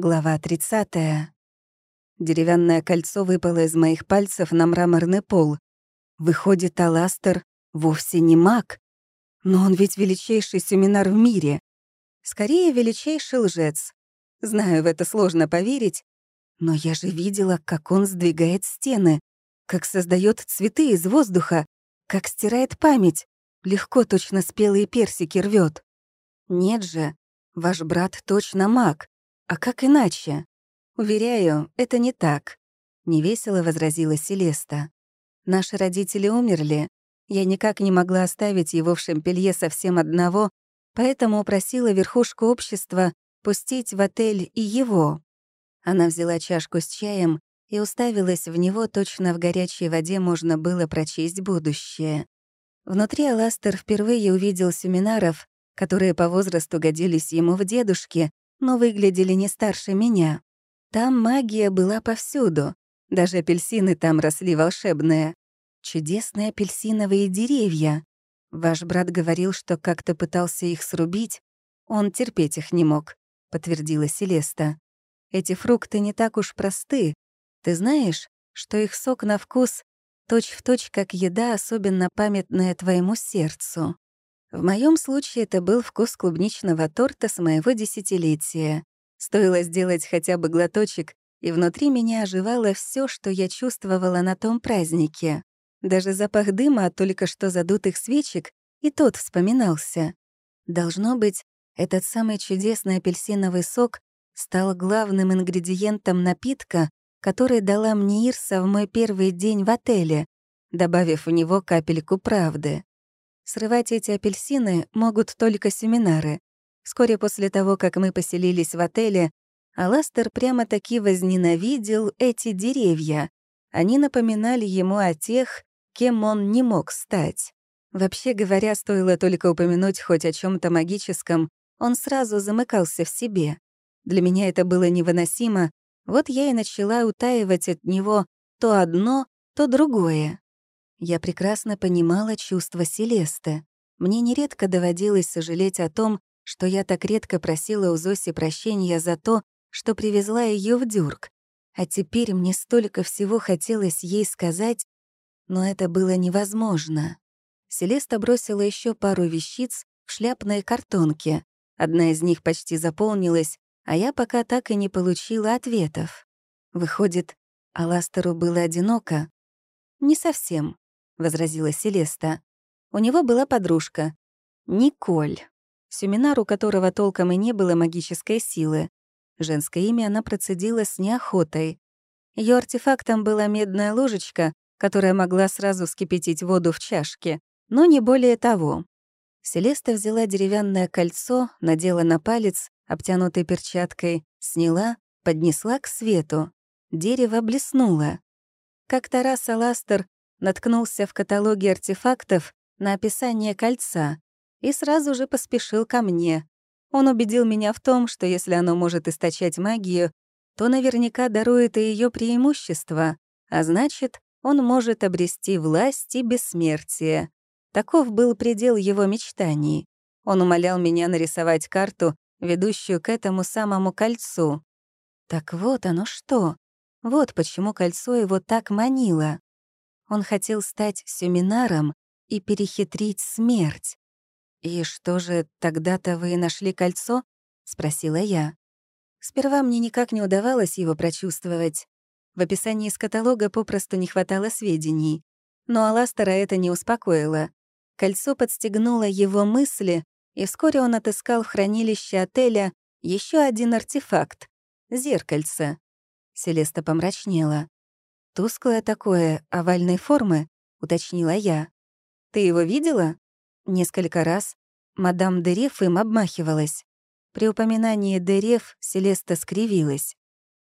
Глава 30. Деревянное кольцо выпало из моих пальцев на мраморный пол. Выходит, Аластер вовсе не маг. Но он ведь величайший семинар в мире. Скорее, величайший лжец. Знаю, в это сложно поверить, но я же видела, как он сдвигает стены, как создает цветы из воздуха, как стирает память, легко точно спелые персики рвет. Нет же, ваш брат точно маг. «А как иначе?» «Уверяю, это не так», — невесело возразила Селеста. «Наши родители умерли. Я никак не могла оставить его в Шампелье совсем одного, поэтому просила верхушку общества пустить в отель и его». Она взяла чашку с чаем и уставилась в него, точно в горячей воде можно было прочесть будущее. Внутри Аластер впервые увидел семинаров, которые по возрасту годились ему в дедушке, но выглядели не старше меня. Там магия была повсюду. Даже апельсины там росли волшебные. Чудесные апельсиновые деревья. Ваш брат говорил, что как-то пытался их срубить. Он терпеть их не мог, — подтвердила Селеста. Эти фрукты не так уж просты. Ты знаешь, что их сок на вкус точь-в-точь точь как еда, особенно памятная твоему сердцу. В моем случае это был вкус клубничного торта с моего десятилетия. Стоило сделать хотя бы глоточек, и внутри меня оживало все, что я чувствовала на том празднике. Даже запах дыма от только что задутых свечек и тот вспоминался. Должно быть, этот самый чудесный апельсиновый сок стал главным ингредиентом напитка, который дала мне Ирса в мой первый день в отеле, добавив в него капельку правды. Срывать эти апельсины могут только семинары. Вскоре после того, как мы поселились в отеле, Аластер прямо-таки возненавидел эти деревья. Они напоминали ему о тех, кем он не мог стать. Вообще говоря, стоило только упомянуть хоть о чем то магическом, он сразу замыкался в себе. Для меня это было невыносимо, вот я и начала утаивать от него то одно, то другое. Я прекрасно понимала чувства Селесты. Мне нередко доводилось сожалеть о том, что я так редко просила у Зоси прощения за то, что привезла ее в дюрк. А теперь мне столько всего хотелось ей сказать, но это было невозможно. Селеста бросила еще пару вещиц в шляпные картонки. Одна из них почти заполнилась, а я пока так и не получила ответов. Выходит, Аластеру было одиноко? Не совсем. — возразила Селеста. У него была подружка. Николь. Семинар, у которого толком и не было магической силы. Женское имя она процедила с неохотой. Ее артефактом была медная ложечка, которая могла сразу вскипятить воду в чашке, но не более того. Селеста взяла деревянное кольцо, надела на палец, обтянутой перчаткой, сняла, поднесла к свету. Дерево блеснуло. Как-то раз Аластер наткнулся в каталоге артефактов на описание кольца и сразу же поспешил ко мне. Он убедил меня в том, что если оно может источать магию, то наверняка дарует и ее преимущество, а значит, он может обрести власть и бессмертие. Таков был предел его мечтаний. Он умолял меня нарисовать карту, ведущую к этому самому кольцу. Так вот оно что. Вот почему кольцо его так манило. Он хотел стать семинаром и перехитрить смерть. «И что же, тогда-то вы нашли кольцо?» — спросила я. Сперва мне никак не удавалось его прочувствовать. В описании из каталога попросту не хватало сведений. Но Аластера это не успокоило. Кольцо подстегнуло его мысли, и вскоре он отыскал в хранилище отеля еще один артефакт — зеркальце. Селеста помрачнела. Тусклое такое, овальной формы, уточнила я. Ты его видела? Несколько раз мадам Дереф им обмахивалась. При упоминании Дереф Селеста скривилась.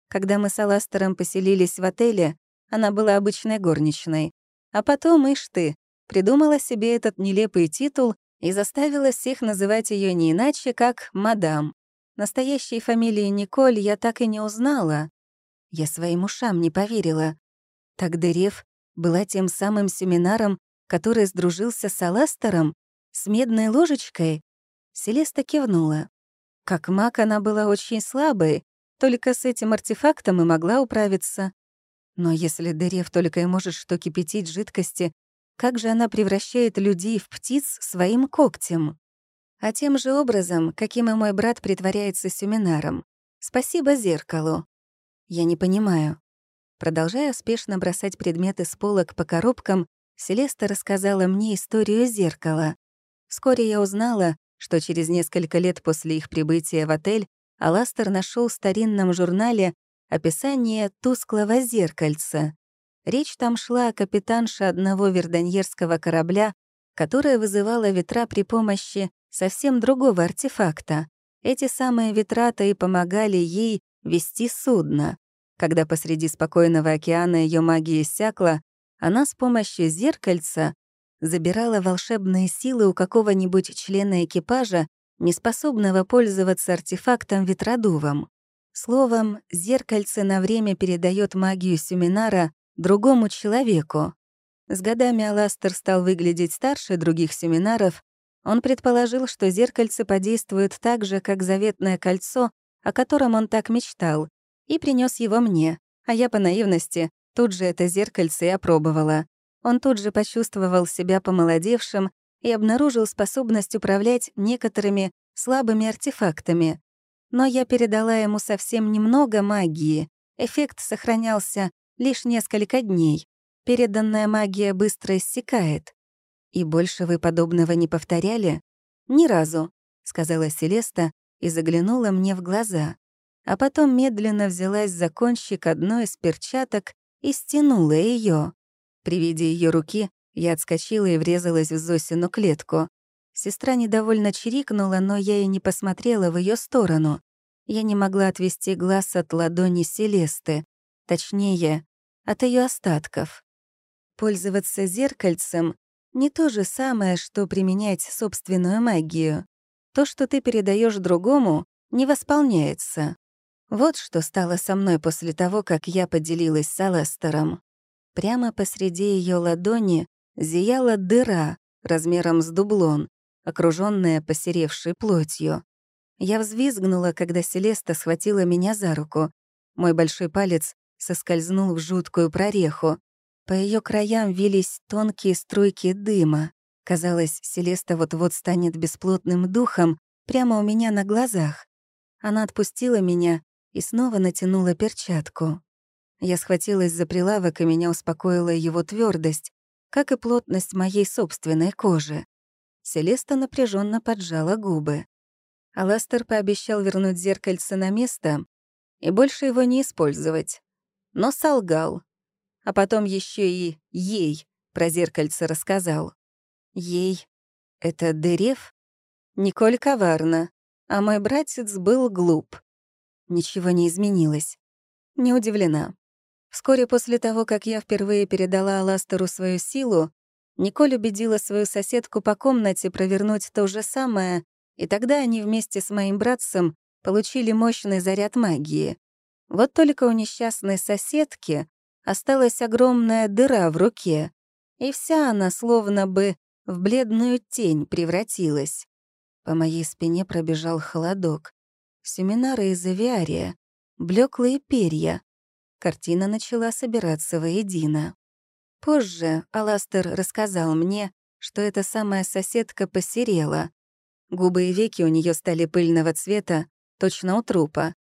Когда мы с Аластером поселились в отеле, она была обычной горничной. А потом, ишь ты, придумала себе этот нелепый титул и заставила всех называть ее не иначе, как «мадам». Настоящей фамилии Николь я так и не узнала. Я своим ушам не поверила. Тогда Рев была тем самым семинаром, который сдружился с Аластером, с медной ложечкой. Селеста кивнула. Как маг она была очень слабой, только с этим артефактом и могла управиться. Но если Дерев только и может что кипятить жидкости, как же она превращает людей в птиц своим когтем? А тем же образом, каким и мой брат притворяется семинаром. Спасибо зеркалу. Я не понимаю, Продолжая спешно бросать предметы с полок по коробкам, Селеста рассказала мне историю зеркала. Вскоре я узнала, что через несколько лет после их прибытия в отель Аластер нашел в старинном журнале описание тусклого зеркальца. Речь там шла о капитанше одного верданьерского корабля, которая вызывала ветра при помощи совсем другого артефакта. Эти самые ветра-то и помогали ей вести судно. Когда посреди спокойного океана ее магия иссякла, она с помощью зеркальца забирала волшебные силы у какого-нибудь члена экипажа, неспособного пользоваться артефактом ветродувом. Словом, зеркальце на время передает магию семинара другому человеку. С годами Аластер стал выглядеть старше других семинаров, он предположил, что зеркальце подействует так же, как заветное кольцо, о котором он так мечтал, и принес его мне, а я по наивности тут же это зеркальце и опробовала. Он тут же почувствовал себя помолодевшим и обнаружил способность управлять некоторыми слабыми артефактами. Но я передала ему совсем немного магии. Эффект сохранялся лишь несколько дней. Переданная магия быстро иссякает. «И больше вы подобного не повторяли?» «Ни разу», — сказала Селеста и заглянула мне в глаза а потом медленно взялась за кончик одной из перчаток и стянула ее. При виде ее руки я отскочила и врезалась в Зосину клетку. Сестра недовольно чирикнула, но я и не посмотрела в ее сторону. Я не могла отвести глаз от ладони Селесты, точнее, от ее остатков. Пользоваться зеркальцем — не то же самое, что применять собственную магию. То, что ты передаешь другому, не восполняется. Вот что стало со мной после того, как я поделилась с Алестером. Прямо посреди ее ладони зияла дыра размером с дублон, окруженная посеревшей плотью. Я взвизгнула, когда Селеста схватила меня за руку. Мой большой палец соскользнул в жуткую прореху. По ее краям вились тонкие струйки дыма. Казалось, Селеста вот-вот станет бесплотным духом прямо у меня на глазах. Она отпустила меня и снова натянула перчатку. Я схватилась за прилавок, и меня успокоила его твердость, как и плотность моей собственной кожи. Селеста напряженно поджала губы. Аластер пообещал вернуть зеркальце на место и больше его не использовать. Но солгал. А потом еще и ей про зеркальце рассказал. Ей. Это Дерев? Николь коварна. А мой братец был глуп. Ничего не изменилось. Не удивлена. Вскоре после того, как я впервые передала Аластеру свою силу, Николь убедила свою соседку по комнате провернуть то же самое, и тогда они вместе с моим братцем получили мощный заряд магии. Вот только у несчастной соседки осталась огромная дыра в руке, и вся она словно бы в бледную тень превратилась. По моей спине пробежал холодок. Семинары из авиария, блеклые перья. Картина начала собираться воедино. Позже Аластер рассказал мне, что эта самая соседка посерела. Губы и веки у нее стали пыльного цвета, точно у трупа.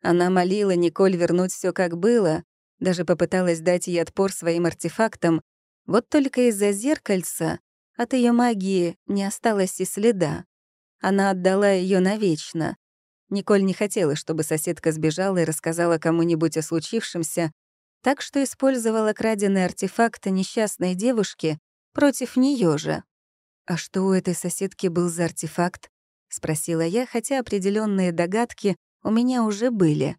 Она молила Николь вернуть все как было, даже попыталась дать ей отпор своим артефактам, вот только из-за зеркальца от ее магии не осталось и следа. Она отдала ее навечно. Николь не хотела, чтобы соседка сбежала и рассказала кому-нибудь о случившемся, так что использовала краденый артефакт несчастной девушки против нее же. «А что у этой соседки был за артефакт?» — спросила я, хотя определенные догадки у меня уже были.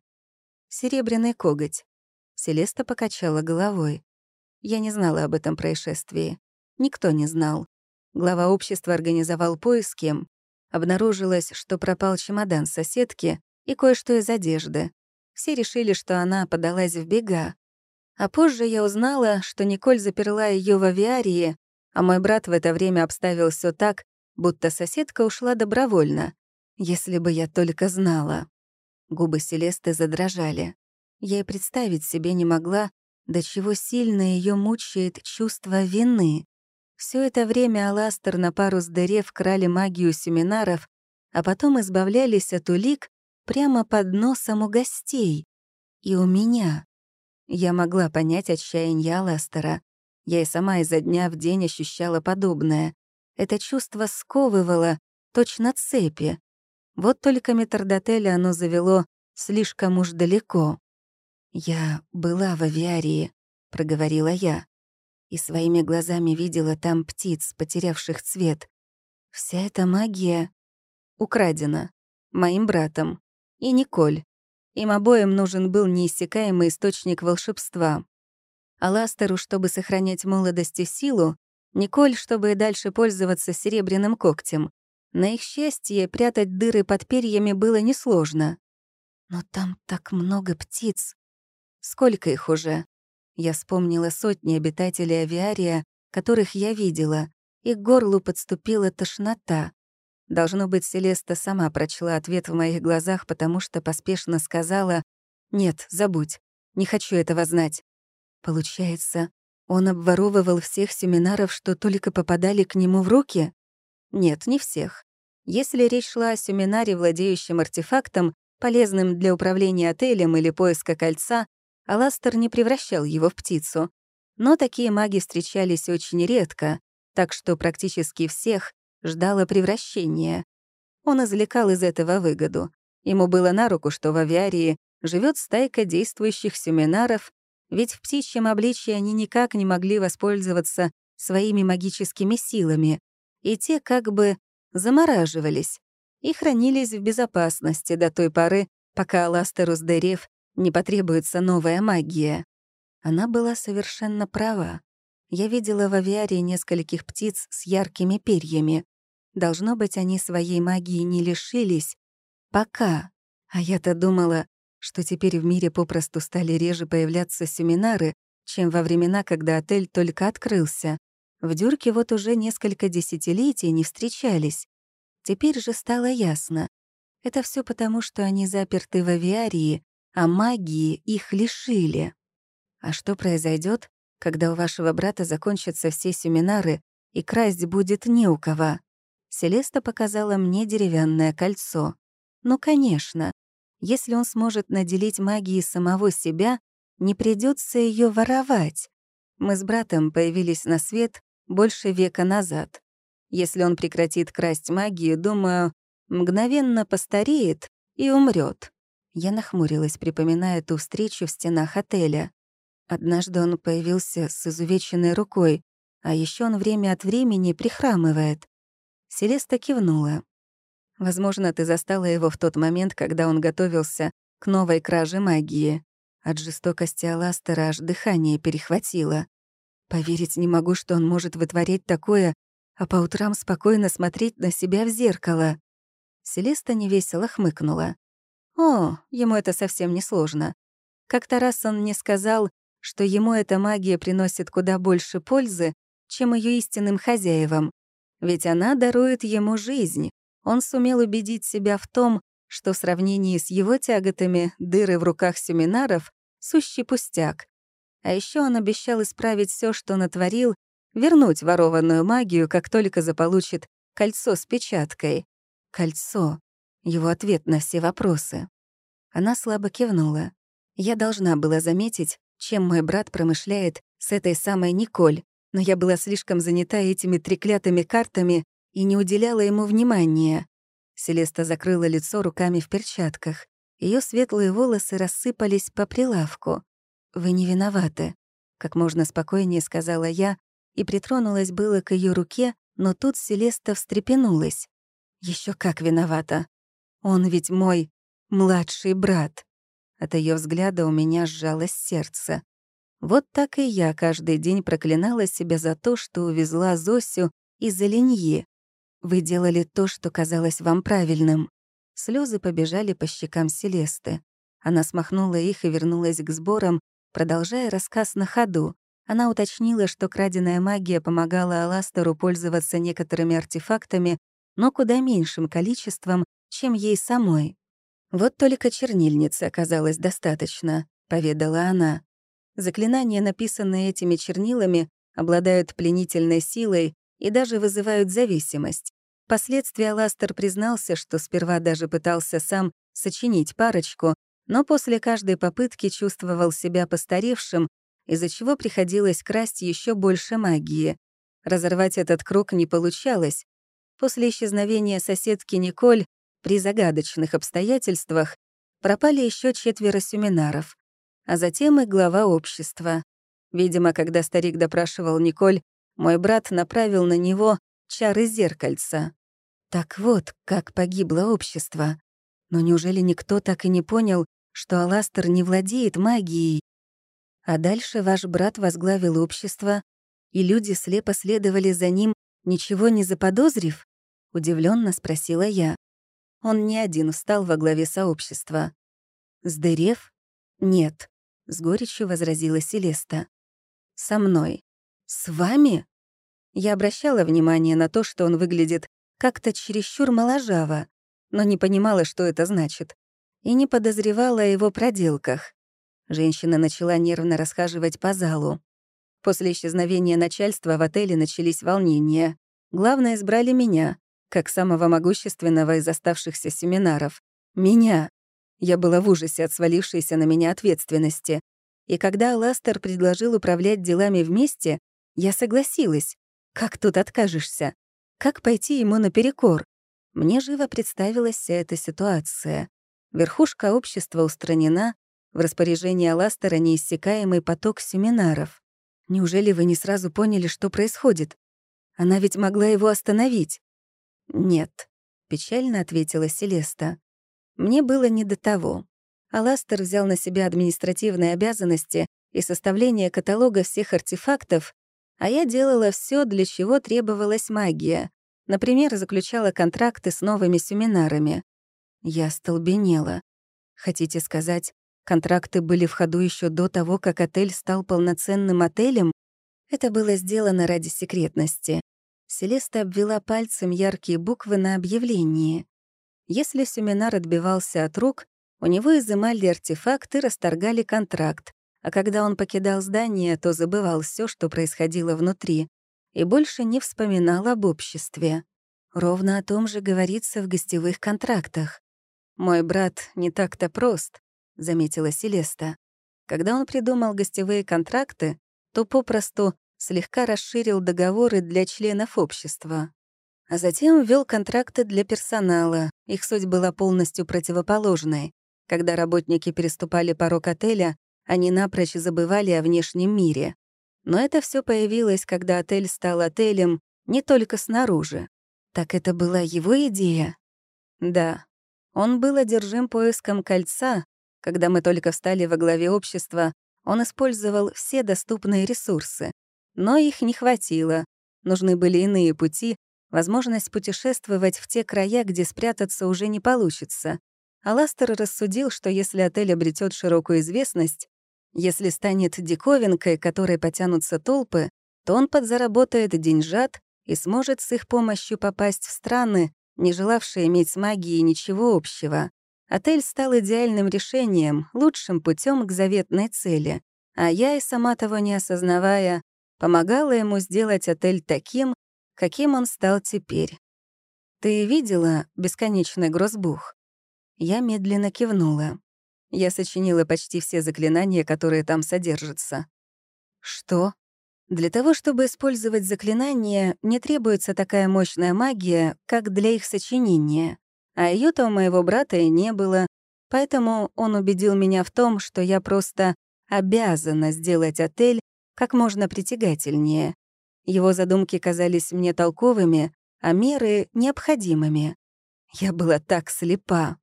«Серебряный коготь». Селеста покачала головой. Я не знала об этом происшествии. Никто не знал. Глава общества организовал поиски, Обнаружилось, что пропал чемодан соседки и кое-что из одежды. Все решили, что она подалась в бега. А позже я узнала, что Николь заперла ее в авиарии, а мой брат в это время обставил все так, будто соседка ушла добровольно. Если бы я только знала. Губы Селесты задрожали. Я и представить себе не могла, до чего сильно ее мучает чувство вины. Все это время Аластер на пару с дерев крали магию семинаров, а потом избавлялись от улик прямо под носом у гостей. И у меня. Я могла понять отчаяние Аластера. Я и сама изо дня в день ощущала подобное. Это чувство сковывало, точно цепи. Вот только метрдотеля оно завело слишком уж далеко. «Я была в авиарии», — проговорила я и своими глазами видела там птиц, потерявших цвет. Вся эта магия украдена моим братом и Николь. Им обоим нужен был неиссякаемый источник волшебства. А Ластеру, чтобы сохранять молодость и силу, Николь, чтобы и дальше пользоваться серебряным когтем. На их счастье прятать дыры под перьями было несложно. Но там так много птиц. Сколько их уже? Я вспомнила сотни обитателей авиария, которых я видела, и к горлу подступила тошнота. Должно быть, Селеста сама прочла ответ в моих глазах, потому что поспешно сказала «Нет, забудь, не хочу этого знать». Получается, он обворовывал всех семинаров, что только попадали к нему в руки? Нет, не всех. Если речь шла о семинаре, владеющем артефактом, полезным для управления отелем или поиска кольца, Аластер не превращал его в птицу. Но такие маги встречались очень редко, так что практически всех ждало превращение. Он извлекал из этого выгоду. Ему было на руку, что в авиарии живет стайка действующих семинаров, ведь в птичьем обличье они никак не могли воспользоваться своими магическими силами, и те как бы замораживались и хранились в безопасности до той поры, пока Аластерус Дерев не потребуется новая магия. Она была совершенно права. Я видела в авиарии нескольких птиц с яркими перьями. Должно быть, они своей магии не лишились. Пока. А я-то думала, что теперь в мире попросту стали реже появляться семинары, чем во времена, когда отель только открылся. В Дюрке вот уже несколько десятилетий не встречались. Теперь же стало ясно. Это все потому, что они заперты в авиарии, а магии их лишили. А что произойдет, когда у вашего брата закончатся все семинары и красть будет не у кого? Селеста показала мне деревянное кольцо. Ну, конечно, если он сможет наделить магией самого себя, не придется ее воровать. Мы с братом появились на свет больше века назад. Если он прекратит красть магию, думаю, мгновенно постареет и умрет. Я нахмурилась, припоминая ту встречу в стенах отеля. Однажды он появился с изувеченной рукой, а еще он время от времени прихрамывает. Селеста кивнула. «Возможно, ты застала его в тот момент, когда он готовился к новой краже магии». От жестокости Аластера аж дыхание перехватило. «Поверить не могу, что он может вытворять такое, а по утрам спокойно смотреть на себя в зеркало». Селеста невесело хмыкнула. О, ему это совсем не сложно. Как-то раз он мне сказал, что ему эта магия приносит куда больше пользы, чем ее истинным хозяевам. Ведь она дарует ему жизнь. Он сумел убедить себя в том, что в сравнении с его тяготами дыры в руках семинаров — сущий пустяк. А еще он обещал исправить все, что натворил, вернуть ворованную магию, как только заполучит кольцо с печаткой. Кольцо его ответ на все вопросы. Она слабо кивнула. Я должна была заметить, чем мой брат промышляет с этой самой Николь, но я была слишком занята этими треклятыми картами и не уделяла ему внимания. Селеста закрыла лицо руками в перчатках. Ее светлые волосы рассыпались по прилавку. «Вы не виноваты», — как можно спокойнее сказала я, и притронулась было к ее руке, но тут Селеста встрепенулась. Еще как виновата. Он ведь мой младший брат. От ее взгляда у меня сжалось сердце. Вот так и я каждый день проклинала себя за то, что увезла Зосю из Оленьи. Вы делали то, что казалось вам правильным. Слезы побежали по щекам Селесты. Она смахнула их и вернулась к сборам, продолжая рассказ на ходу. Она уточнила, что краденая магия помогала Аластеру пользоваться некоторыми артефактами, но куда меньшим количеством, чем ей самой. «Вот только чернильница оказалась достаточно», — поведала она. Заклинания, написанные этими чернилами, обладают пленительной силой и даже вызывают зависимость. Впоследствии Аластер признался, что сперва даже пытался сам сочинить парочку, но после каждой попытки чувствовал себя постаревшим, из-за чего приходилось красть еще больше магии. Разорвать этот круг не получалось. После исчезновения соседки Николь при загадочных обстоятельствах пропали еще четверо семинаров, а затем и глава общества. Видимо, когда старик допрашивал Николь, мой брат направил на него чары зеркальца. Так вот, как погибло общество. Но неужели никто так и не понял, что Аластер не владеет магией? А дальше ваш брат возглавил общество, и люди слепо следовали за ним, ничего не заподозрив? Удивленно спросила я. Он не один встал во главе сообщества. «Сдырев?» «Нет», — с горечью возразила Селеста. «Со мной». «С вами?» Я обращала внимание на то, что он выглядит как-то чересчур моложаво, но не понимала, что это значит, и не подозревала о его проделках. Женщина начала нервно расхаживать по залу. После исчезновения начальства в отеле начались волнения. Главное, избрали меня как самого могущественного из оставшихся семинаров, меня. Я была в ужасе от свалившейся на меня ответственности. И когда Ластер предложил управлять делами вместе, я согласилась. Как тут откажешься? Как пойти ему наперекор? Мне живо представилась вся эта ситуация. Верхушка общества устранена, в распоряжении Ластера неиссякаемый поток семинаров. Неужели вы не сразу поняли, что происходит? Она ведь могла его остановить. «Нет», — печально ответила Селеста. «Мне было не до того». Аластер взял на себя административные обязанности и составление каталога всех артефактов, а я делала все, для чего требовалась магия. Например, заключала контракты с новыми семинарами. Я столбенела. Хотите сказать, контракты были в ходу еще до того, как отель стал полноценным отелем? Это было сделано ради секретности. Селеста обвела пальцем яркие буквы на объявлении. Если семинар отбивался от рук, у него изымали артефакты, расторгали контракт, а когда он покидал здание, то забывал все, что происходило внутри, и больше не вспоминал об обществе. Ровно о том же говорится в гостевых контрактах. «Мой брат не так-то прост», — заметила Селеста. Когда он придумал гостевые контракты, то попросту слегка расширил договоры для членов общества. А затем ввел контракты для персонала. Их суть была полностью противоположной. Когда работники переступали порог отеля, они напрочь забывали о внешнем мире. Но это все появилось, когда отель стал отелем не только снаружи. Так это была его идея? Да. Он был одержим поиском кольца. Когда мы только встали во главе общества, он использовал все доступные ресурсы. Но их не хватило. Нужны были иные пути, возможность путешествовать в те края, где спрятаться уже не получится. Аластер рассудил, что если отель обретет широкую известность, если станет диковинкой, которой потянутся толпы, то он подзаработает деньжат и сможет с их помощью попасть в страны, не желавшие иметь с магией ничего общего. Отель стал идеальным решением, лучшим путем к заветной цели. А я и сама того не осознавая, помогала ему сделать отель таким, каким он стал теперь. «Ты видела бесконечный грозбух?» Я медленно кивнула. Я сочинила почти все заклинания, которые там содержатся. «Что?» Для того, чтобы использовать заклинания, не требуется такая мощная магия, как для их сочинения. А ее то у моего брата и не было, поэтому он убедил меня в том, что я просто обязана сделать отель как можно притягательнее. Его задумки казались мне толковыми, а меры — необходимыми. Я была так слепа.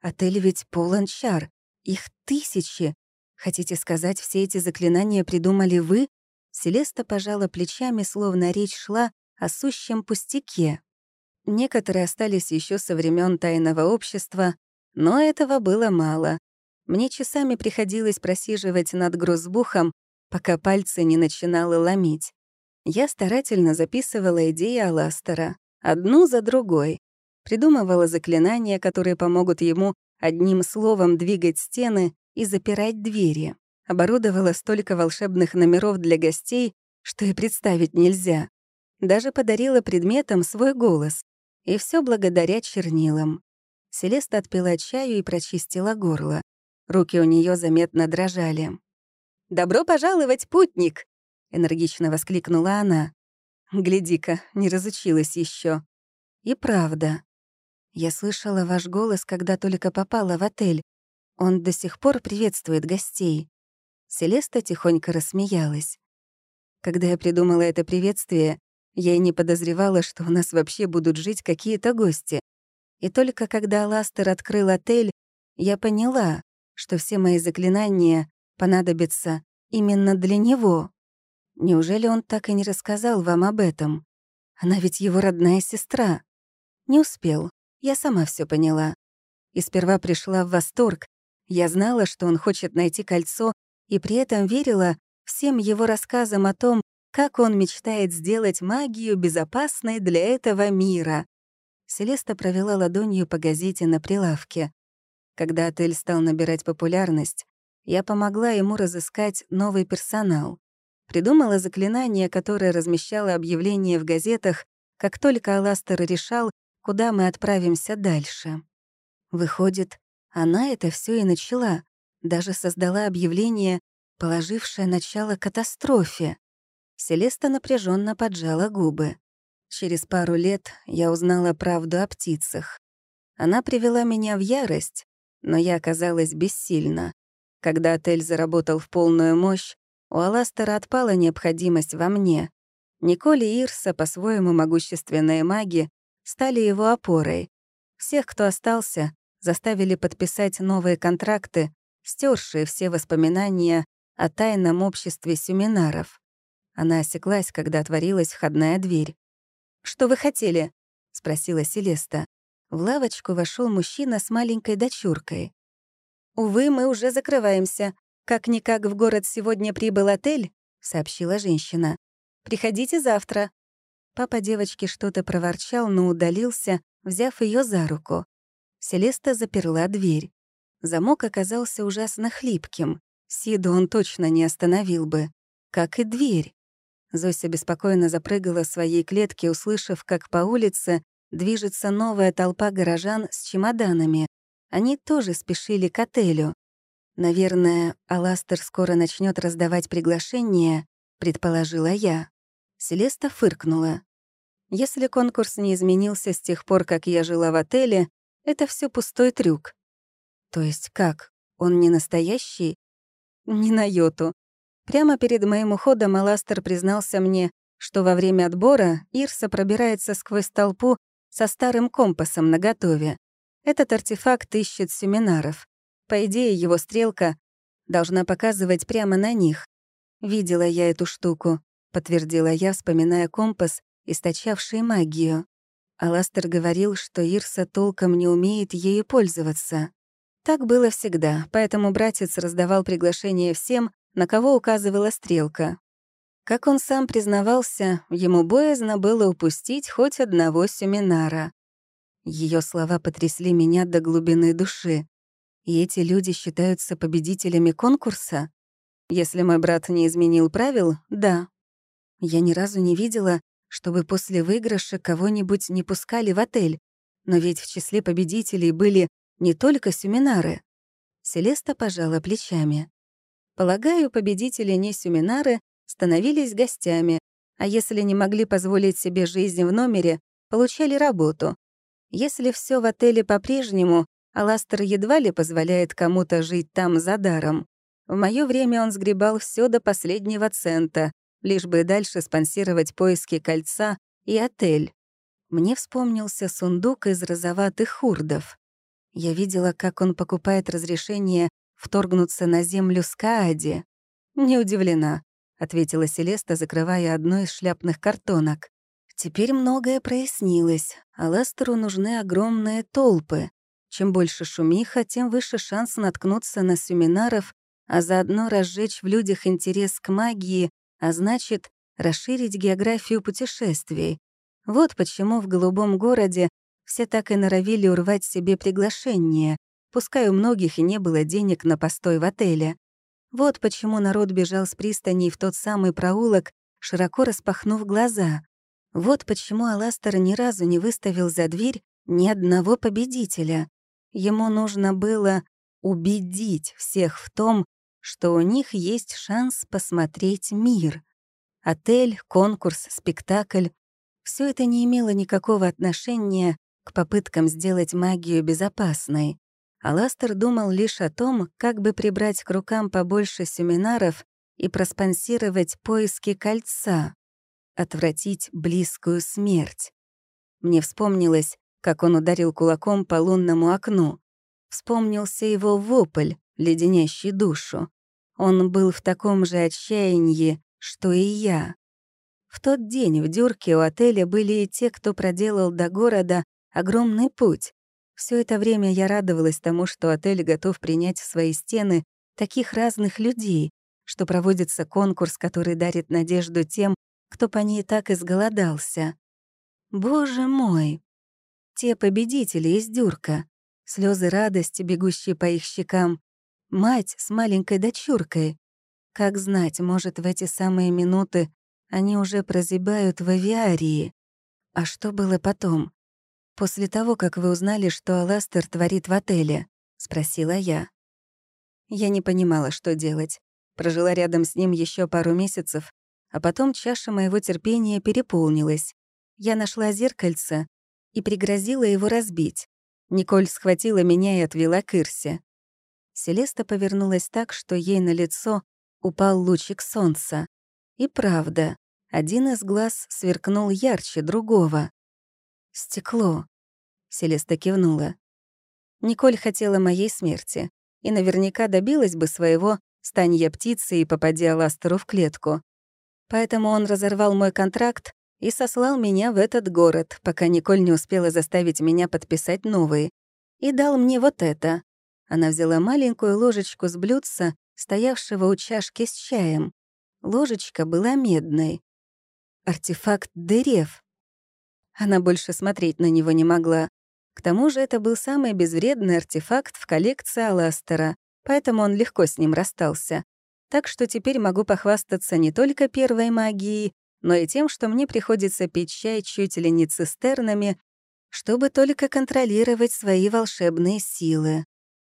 Отель ведь полон чар. Их тысячи. Хотите сказать, все эти заклинания придумали вы? Селеста пожала плечами, словно речь шла о сущем пустяке. Некоторые остались еще со времен тайного общества, но этого было мало. Мне часами приходилось просиживать над грузбухом, пока пальцы не начинало ломить. Я старательно записывала идеи Аластера, одну за другой, придумывала заклинания, которые помогут ему одним словом двигать стены и запирать двери. Оборудовала столько волшебных номеров для гостей, что и представить нельзя. Даже подарила предметам свой голос. И все благодаря чернилам. Селеста отпила чаю и прочистила горло. Руки у нее заметно дрожали. «Добро пожаловать, путник!» — энергично воскликнула она. «Гляди-ка, не разучилась еще. «И правда. Я слышала ваш голос, когда только попала в отель. Он до сих пор приветствует гостей». Селеста тихонько рассмеялась. Когда я придумала это приветствие, я и не подозревала, что у нас вообще будут жить какие-то гости. И только когда Ластер открыл отель, я поняла, что все мои заклинания понадобится именно для него. Неужели он так и не рассказал вам об этом? Она ведь его родная сестра. Не успел. Я сама все поняла. И сперва пришла в восторг. Я знала, что он хочет найти кольцо, и при этом верила всем его рассказам о том, как он мечтает сделать магию безопасной для этого мира. Селеста провела ладонью по газете на прилавке. Когда отель стал набирать популярность, я помогла ему разыскать новый персонал. Придумала заклинание, которое размещало объявление в газетах, как только Аластер решал, куда мы отправимся дальше. Выходит, она это все и начала, даже создала объявление, положившее начало катастрофе. Селеста напряженно поджала губы. Через пару лет я узнала правду о птицах. Она привела меня в ярость, но я оказалась бессильна. Когда отель заработал в полную мощь, у Аластера отпала необходимость во мне. Николи и Ирса, по-своему могущественные маги, стали его опорой. Всех, кто остался, заставили подписать новые контракты, стершие все воспоминания о тайном обществе семинаров. Она осеклась, когда отворилась входная дверь. «Что вы хотели?» — спросила Селеста. В лавочку вошел мужчина с маленькой дочуркой. «Увы, мы уже закрываемся. Как-никак в город сегодня прибыл отель», — сообщила женщина. «Приходите завтра». Папа девочки что-то проворчал, но удалился, взяв ее за руку. Селеста заперла дверь. Замок оказался ужасно хлипким. Сиду он точно не остановил бы. Как и дверь. Зося беспокойно запрыгала в своей клетке, услышав, как по улице движется новая толпа горожан с чемоданами. Они тоже спешили к отелю. «Наверное, Аластер скоро начнет раздавать приглашения», — предположила я. Селеста фыркнула. «Если конкурс не изменился с тех пор, как я жила в отеле, это все пустой трюк». «То есть как? Он не настоящий?» «Не на йоту», Прямо перед моим уходом Аластер признался мне, что во время отбора Ирса пробирается сквозь толпу со старым компасом наготове. Этот артефакт ищет семинаров. По идее, его стрелка должна показывать прямо на них. «Видела я эту штуку», — подтвердила я, вспоминая компас, источавший магию. Аластер говорил, что Ирса толком не умеет ею пользоваться. Так было всегда, поэтому братец раздавал приглашение всем, на кого указывала стрелка. Как он сам признавался, ему боязно было упустить хоть одного семинара. Ее слова потрясли меня до глубины души. И эти люди считаются победителями конкурса? Если мой брат не изменил правил, да. Я ни разу не видела, чтобы после выигрыша кого-нибудь не пускали в отель. Но ведь в числе победителей были не только семинары. Селеста пожала плечами. Полагаю, победители не семинары становились гостями, а если не могли позволить себе жизнь в номере, получали работу, если все в отеле по-прежнему, Аластер едва ли позволяет кому-то жить там за даром. В мое время он сгребал все до последнего цента, лишь бы дальше спонсировать поиски кольца и отель. Мне вспомнился сундук из розоватых хурдов. Я видела, как он покупает разрешение вторгнуться на землю Скаади. «Не удивлена», — ответила Селеста, закрывая одну из шляпных картонок. Теперь многое прояснилось. Аластеру нужны огромные толпы. Чем больше шумиха, тем выше шанс наткнуться на семинаров, а заодно разжечь в людях интерес к магии, а значит, расширить географию путешествий. Вот почему в «Голубом городе» все так и норовили урвать себе приглашение, пускай у многих и не было денег на постой в отеле. Вот почему народ бежал с пристани в тот самый проулок, широко распахнув глаза. Вот почему Аластер ни разу не выставил за дверь ни одного победителя. Ему нужно было убедить всех в том, что у них есть шанс посмотреть мир. Отель, конкурс, спектакль — все это не имело никакого отношения к попыткам сделать магию безопасной. Аластер думал лишь о том, как бы прибрать к рукам побольше семинаров и проспонсировать поиски кольца отвратить близкую смерть. Мне вспомнилось, как он ударил кулаком по лунному окну. Вспомнился его вопль, леденящий душу. Он был в таком же отчаянии, что и я. В тот день в дюрке у отеля были и те, кто проделал до города огромный путь. Все это время я радовалась тому, что отель готов принять в свои стены таких разных людей, что проводится конкурс, который дарит надежду тем, кто по ней так изголодался. Боже мой! Те победители из дюрка. Слезы радости, бегущие по их щекам. Мать с маленькой дочуркой. Как знать, может, в эти самые минуты они уже прозябают в авиарии. А что было потом? «После того, как вы узнали, что Аластер творит в отеле?» — спросила я. Я не понимала, что делать. Прожила рядом с ним еще пару месяцев, а потом чаша моего терпения переполнилась. Я нашла зеркальце и пригрозила его разбить. Николь схватила меня и отвела к Ирсе. Селеста повернулась так, что ей на лицо упал лучик солнца. И правда, один из глаз сверкнул ярче другого. «Стекло», — Селеста кивнула. Николь хотела моей смерти и наверняка добилась бы своего, стань я птицей и попади Аластеру в клетку поэтому он разорвал мой контракт и сослал меня в этот город, пока Николь не успела заставить меня подписать новые. И дал мне вот это. Она взяла маленькую ложечку с блюдца, стоявшего у чашки с чаем. Ложечка была медной. Артефакт дырев. Она больше смотреть на него не могла. К тому же это был самый безвредный артефакт в коллекции Аластера, поэтому он легко с ним расстался. Так что теперь могу похвастаться не только первой магией, но и тем, что мне приходится пить чай чуть ли не цистернами, чтобы только контролировать свои волшебные силы.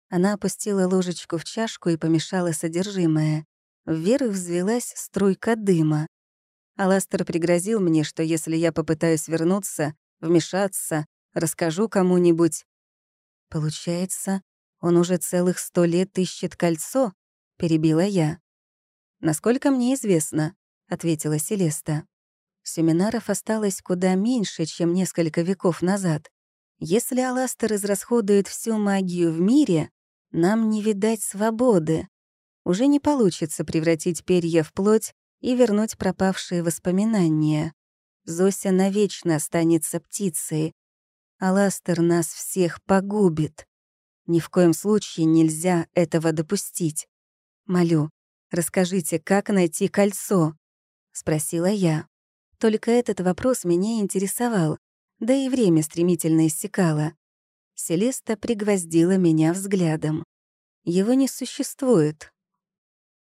Она опустила ложечку в чашку и помешала содержимое. Вверх взвелась струйка дыма. Аластер пригрозил мне, что если я попытаюсь вернуться, вмешаться, расскажу кому-нибудь. Получается, он уже целых сто лет ищет кольцо, перебила я. «Насколько мне известно», — ответила Селеста. Семинаров осталось куда меньше, чем несколько веков назад. Если Аластер израсходует всю магию в мире, нам не видать свободы. Уже не получится превратить перья в плоть и вернуть пропавшие воспоминания. Зося навечно останется птицей. Аластер нас всех погубит. Ни в коем случае нельзя этого допустить. Молю, «Расскажите, как найти кольцо?» — спросила я. Только этот вопрос меня интересовал, да и время стремительно иссякало. Селеста пригвоздила меня взглядом. «Его не существует»,